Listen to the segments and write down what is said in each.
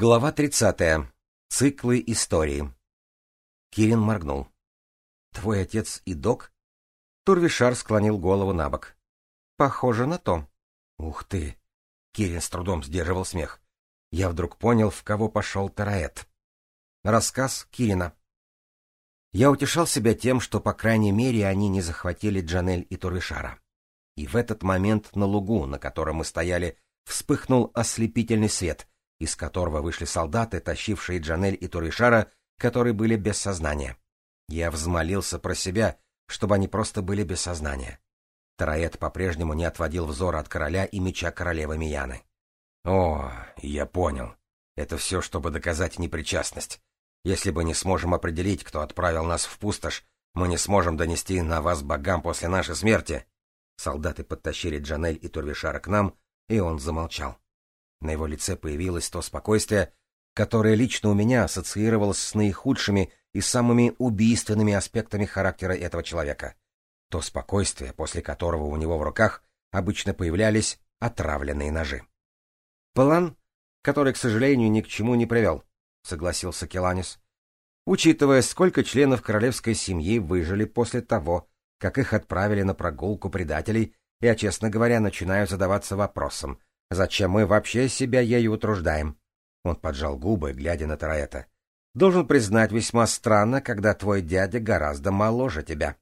Глава 30. Циклы истории. Кирин моргнул. «Твой отец и док?» Турвишар склонил голову на бок. «Похоже на то». «Ух ты!» Кирин с трудом сдерживал смех. Я вдруг понял, в кого пошел Тараэт. Рассказ Кирина. Я утешал себя тем, что, по крайней мере, они не захватили Джанель и Турвишара. И в этот момент на лугу, на котором мы стояли, вспыхнул ослепительный свет — из которого вышли солдаты, тащившие Джанель и Туришара, которые были без сознания. Я взмолился про себя, чтобы они просто были без сознания. Тараэт по-прежнему не отводил взора от короля и меча королевы Мияны. «О, я понял. Это все, чтобы доказать непричастность. Если мы не сможем определить, кто отправил нас в пустошь, мы не сможем донести на вас богам после нашей смерти». Солдаты подтащили Джанель и Турвишара к нам, и он замолчал. На его лице появилось то спокойствие, которое лично у меня ассоциировалось с наихудшими и самыми убийственными аспектами характера этого человека. То спокойствие, после которого у него в руках обычно появлялись отравленные ножи. План, который, к сожалению, ни к чему не привел, — согласился Келанис, учитывая, сколько членов королевской семьи выжили после того, как их отправили на прогулку предателей, я, честно говоря, начинаю задаваться вопросом, Зачем мы вообще себя ею утруждаем? Он поджал губы, глядя на Тараэта. Должен признать, весьма странно, когда твой дядя гораздо моложе тебя.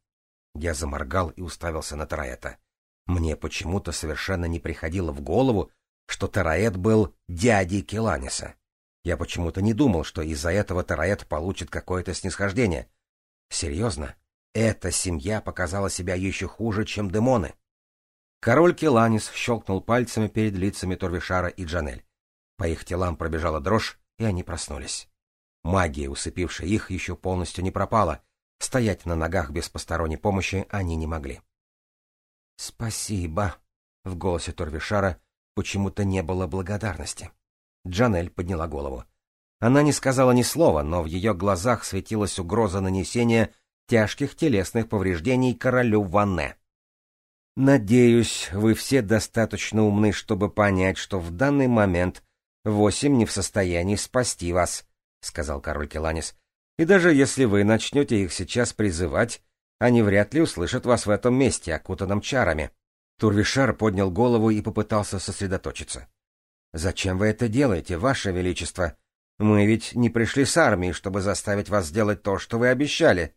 Я заморгал и уставился на Тараэта. Мне почему-то совершенно не приходило в голову, что Тараэт был дядей Келаниса. Я почему-то не думал, что из-за этого Тараэт получит какое-то снисхождение. Серьезно, эта семья показала себя еще хуже, чем демоны. Король Келанис щелкнул пальцами перед лицами Торвишара и Джанель. По их телам пробежала дрожь, и они проснулись. Магия, усыпившая их, еще полностью не пропала. Стоять на ногах без посторонней помощи они не могли. «Спасибо!» — в голосе Торвишара почему-то не было благодарности. Джанель подняла голову. Она не сказала ни слова, но в ее глазах светилась угроза нанесения тяжких телесных повреждений королю Ванне. Надеюсь, вы все достаточно умны, чтобы понять, что в данный момент восемь не в состоянии спасти вас, — сказал король Келанис. И даже если вы начнете их сейчас призывать, они вряд ли услышат вас в этом месте, окутанном чарами. Турвишар поднял голову и попытался сосредоточиться. «Зачем вы это делаете, Ваше Величество? Мы ведь не пришли с армией, чтобы заставить вас сделать то, что вы обещали»,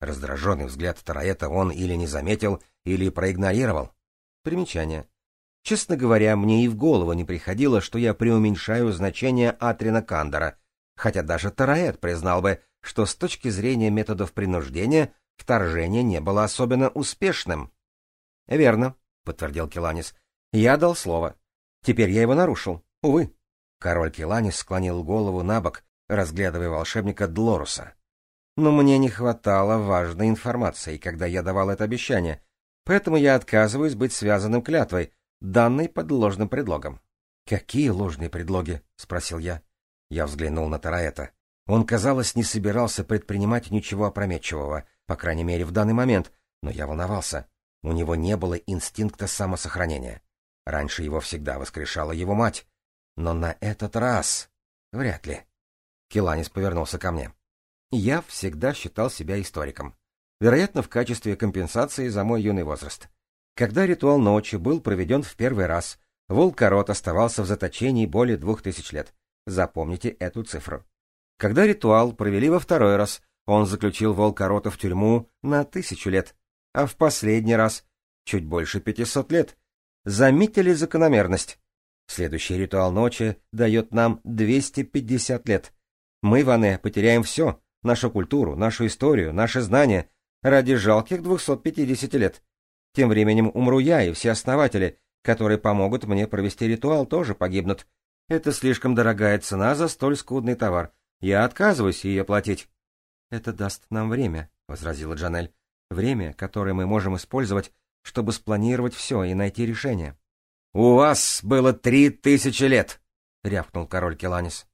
Раздраженный взгляд Тараэта он или не заметил, или проигнорировал. Примечание. Честно говоря, мне и в голову не приходило, что я преуменьшаю значение Атрина Кандора, хотя даже Тараэт признал бы, что с точки зрения методов принуждения вторжение не было особенно успешным. — Верно, — подтвердил Келанис. — Я дал слово. Теперь я его нарушил. Увы. Король Келанис склонил голову на бок, разглядывая волшебника Длоруса но мне не хватало важной информации, когда я давал это обещание, поэтому я отказываюсь быть связанным клятвой, данной под ложным предлогом. «Какие ложные предлоги?» — спросил я. Я взглянул на Тараэта. Он, казалось, не собирался предпринимать ничего опрометчивого, по крайней мере, в данный момент, но я волновался. У него не было инстинкта самосохранения. Раньше его всегда воскрешала его мать. Но на этот раз... Вряд ли. Келанис повернулся ко мне. Я всегда считал себя историком. Вероятно, в качестве компенсации за мой юный возраст. Когда ритуал ночи был проведен в первый раз, волкорот оставался в заточении более двух тысяч лет. Запомните эту цифру. Когда ритуал провели во второй раз, он заключил волкорота в тюрьму на тысячу лет, а в последний раз — чуть больше пятисот лет. Заметили закономерность? Следующий ритуал ночи дает нам 250 лет. Мы, Ване, потеряем все нашу культуру, нашу историю, наши знания, ради жалких 250 лет. Тем временем умру я и все основатели, которые помогут мне провести ритуал, тоже погибнут. Это слишком дорогая цена за столь скудный товар. Я отказываюсь ее платить. — Это даст нам время, — возразила Джанель. — Время, которое мы можем использовать, чтобы спланировать все и найти решение. — У вас было три тысячи лет! — рявкнул король Келанис.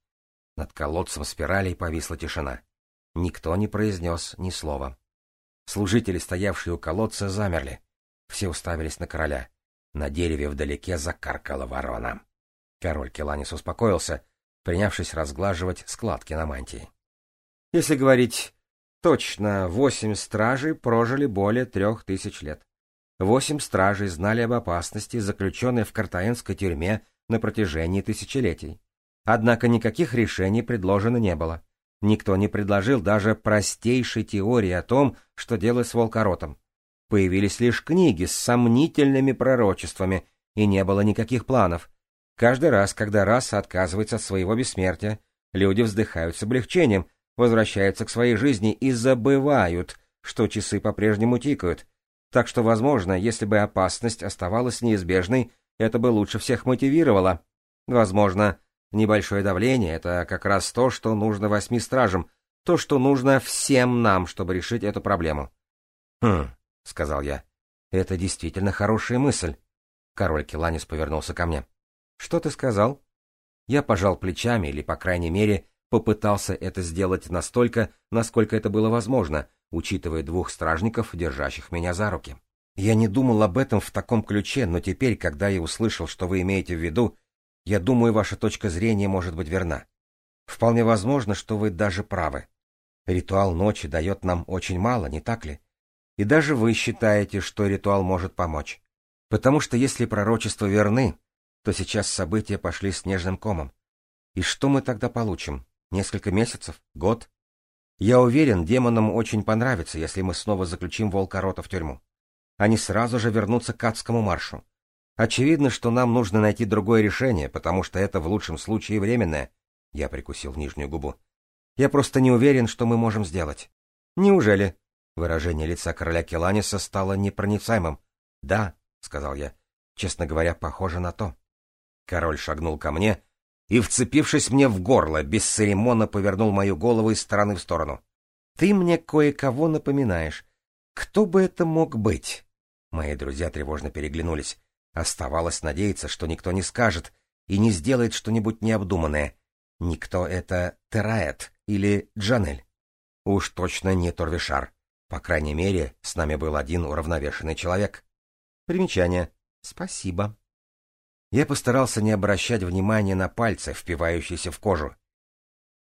Над колодцем спиралей повисла тишина. Никто не произнес ни слова. Служители, стоявшие у колодца, замерли. Все уставились на короля. На дереве вдалеке закаркала ворона. Король Келанис успокоился, принявшись разглаживать складки на мантии. Если говорить точно, восемь стражей прожили более трех тысяч лет. Восемь стражей знали об опасности, заключенной в картаенской тюрьме на протяжении тысячелетий. Однако никаких решений предложено не было. Никто не предложил даже простейшей теории о том, что делать с волкоротом. Появились лишь книги с сомнительными пророчествами, и не было никаких планов. Каждый раз, когда раса отказывается от своего бессмертия, люди вздыхают с облегчением, возвращаются к своей жизни и забывают, что часы по-прежнему тикают. Так что, возможно, если бы опасность оставалась неизбежной, это бы лучше всех мотивировало. Возможно, Небольшое давление — это как раз то, что нужно восьми стражам, то, что нужно всем нам, чтобы решить эту проблему. «Хм», — сказал я, — «это действительно хорошая мысль». Король Келанис повернулся ко мне. «Что ты сказал?» Я пожал плечами, или, по крайней мере, попытался это сделать настолько, насколько это было возможно, учитывая двух стражников, держащих меня за руки. Я не думал об этом в таком ключе, но теперь, когда я услышал, что вы имеете в виду, я думаю, ваша точка зрения может быть верна. Вполне возможно, что вы даже правы. Ритуал ночи дает нам очень мало, не так ли? И даже вы считаете, что ритуал может помочь. Потому что если пророчества верны, то сейчас события пошли снежным комом. И что мы тогда получим? Несколько месяцев? Год? Я уверен, демонам очень понравится, если мы снова заключим волкорота в тюрьму. Они сразу же вернутся к адскому маршу. Очевидно, что нам нужно найти другое решение, потому что это в лучшем случае временное. Я прикусил нижнюю губу. Я просто не уверен, что мы можем сделать. Неужели? Выражение лица короля Келаниса стало непроницаемым. Да, сказал я. Честно говоря, похоже на то. Король шагнул ко мне и, вцепившись мне в горло, бесцеремонно повернул мою голову из стороны в сторону. «Ты мне кое-кого напоминаешь. Кто бы это мог быть?» Мои друзья тревожно переглянулись. Оставалось надеяться, что никто не скажет и не сделает что-нибудь необдуманное. Никто это Терает или Джанель. Уж точно не Торвишар. По крайней мере, с нами был один уравновешенный человек. Примечание. Спасибо. Я постарался не обращать внимания на пальцы, впивающиеся в кожу.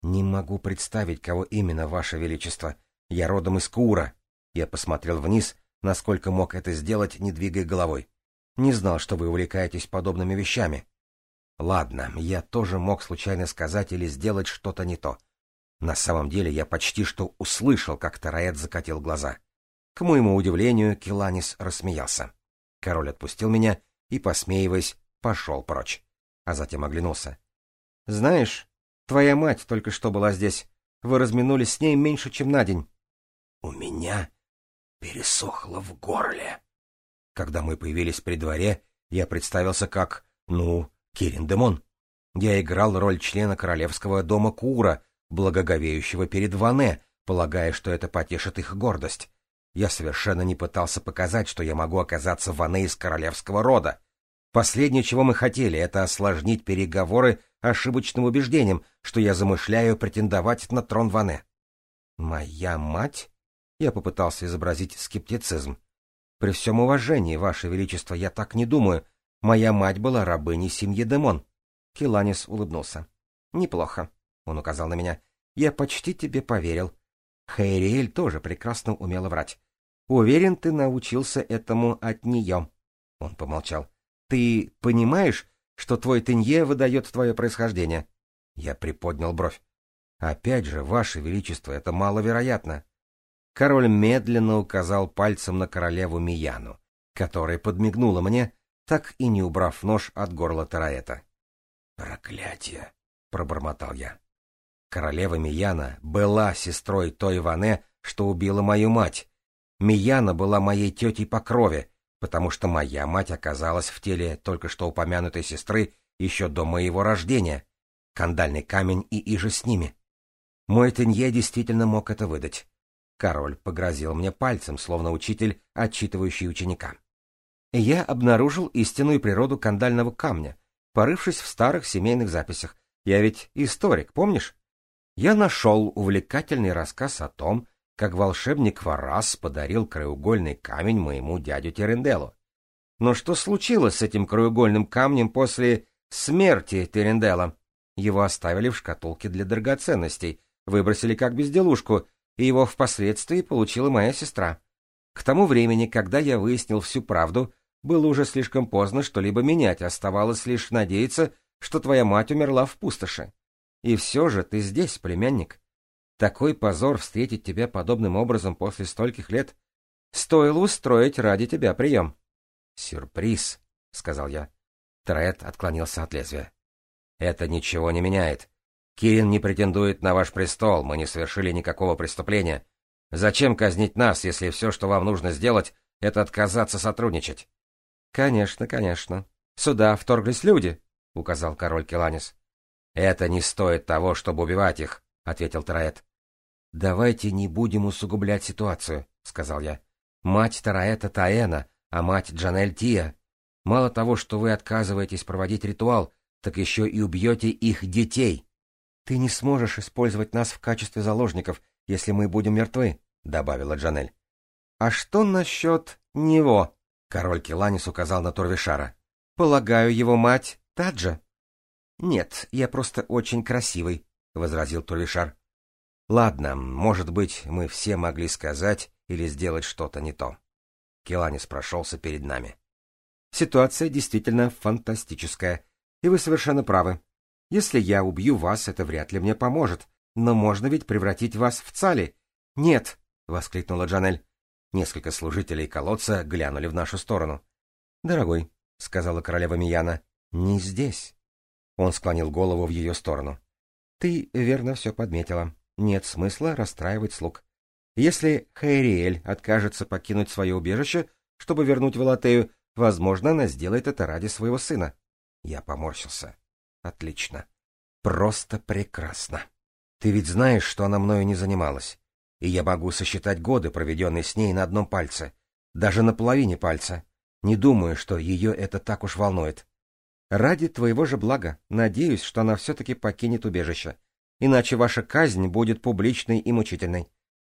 Не могу представить, кого именно, Ваше Величество. Я родом из Кура. Я посмотрел вниз, насколько мог это сделать, не двигая головой. Не знал, что вы увлекаетесь подобными вещами. Ладно, я тоже мог случайно сказать или сделать что-то не то. На самом деле я почти что услышал, как Тараэт закатил глаза. К моему удивлению, Киланис рассмеялся. Король отпустил меня и, посмеиваясь, пошел прочь. А затем оглянулся. — Знаешь, твоя мать только что была здесь. Вы разминулись с ней меньше, чем на день. — У меня пересохло в горле. Когда мы появились при дворе, я представился как, ну, Кирин Демон. Я играл роль члена королевского дома Кура, благоговеющего перед Ване, полагая, что это потешит их гордость. Я совершенно не пытался показать, что я могу оказаться Ване из королевского рода. Последнее, чего мы хотели, это осложнить переговоры ошибочным убеждением, что я замышляю претендовать на трон Ване. «Моя мать?» — я попытался изобразить скептицизм. При всем уважении, Ваше Величество, я так не думаю. Моя мать была рабыней семьи Демон. Киланис улыбнулся. Неплохо, он указал на меня. Я почти тебе поверил. Хейриэль тоже прекрасно умела врать. Уверен, ты научился этому от нее. Он помолчал. Ты понимаешь, что твой тенье выдает твое происхождение? Я приподнял бровь. Опять же, Ваше Величество, это маловероятно. Король медленно указал пальцем на королеву Мияну, которая подмигнула мне, так и не убрав нож от горла Тараэта. «Проклятие!» — пробормотал я. Королева Мияна была сестрой той Ване, что убила мою мать. Мияна была моей тетей по крови, потому что моя мать оказалась в теле только что упомянутой сестры еще до моего рождения. Кандальный камень и иже с ними. Мой Тенье действительно мог это выдать. Король погрозил мне пальцем, словно учитель, отчитывающий ученика. Я обнаружил истинную природу кандального камня, порывшись в старых семейных записях. Я ведь историк, помнишь? Я нашел увлекательный рассказ о том, как волшебник Варас подарил краеугольный камень моему дядю Теренделу. Но что случилось с этим краеугольным камнем после смерти Терендела? Его оставили в шкатулке для драгоценностей, выбросили как безделушку — и его впоследствии получила моя сестра. К тому времени, когда я выяснил всю правду, было уже слишком поздно что-либо менять, оставалось лишь надеяться, что твоя мать умерла в пустоши. И все же ты здесь, племянник. Такой позор встретить тебя подобным образом после стольких лет. Стоило устроить ради тебя прием. — Сюрприз, — сказал я. Тред отклонился от лезвия. — Это ничего не меняет. Кирин не претендует на ваш престол, мы не совершили никакого преступления. Зачем казнить нас, если все, что вам нужно сделать, это отказаться сотрудничать? Конечно, конечно. Сюда вторглись люди, указал король Келанис. Это не стоит того, чтобы убивать их, ответил Тараэт. Давайте не будем усугублять ситуацию, сказал я. Мать Тараэта Таэна, а мать Джанель Тия. Мало того, что вы отказываетесь проводить ритуал, так еще и убьете их детей. «Ты не сможешь использовать нас в качестве заложников, если мы будем мертвы», — добавила Джанель. «А что насчет него?» — король Келанис указал на Торвишара. «Полагаю, его мать Таджа?» «Нет, я просто очень красивый», — возразил Торвишар. «Ладно, может быть, мы все могли сказать или сделать что-то не то». Келанис прошелся перед нами. «Ситуация действительно фантастическая, и вы совершенно правы. Если я убью вас, это вряд ли мне поможет. Но можно ведь превратить вас в цали. Нет, воскликнула Джанель. Несколько служителей колодца глянули в нашу сторону. Дорогой, сказала королева Мияна, не здесь. Он склонил голову в ее сторону. Ты верно все подметила. Нет смысла расстраивать слуг. Если Хайриэль откажется покинуть свое убежище, чтобы вернуть Валатею, возможно, она сделает это ради своего сына. Я поморщился. Отлично. Просто прекрасно. Ты ведь знаешь, что она мною не занималась. И я могу сосчитать годы, проведенные с ней на одном пальце. Даже на половине пальца. Не думаю, что ее это так уж волнует. Ради твоего же блага, надеюсь, что она все-таки покинет убежище. Иначе ваша казнь будет публичной и мучительной.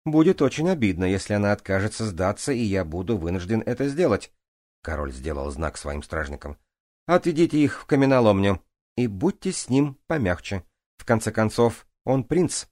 Будет очень обидно, если она откажется сдаться, и я буду вынужден это сделать. Король сделал знак своим стражникам. Отведите их в каменоломню и будьте с ним помягче. В конце концов, он принц.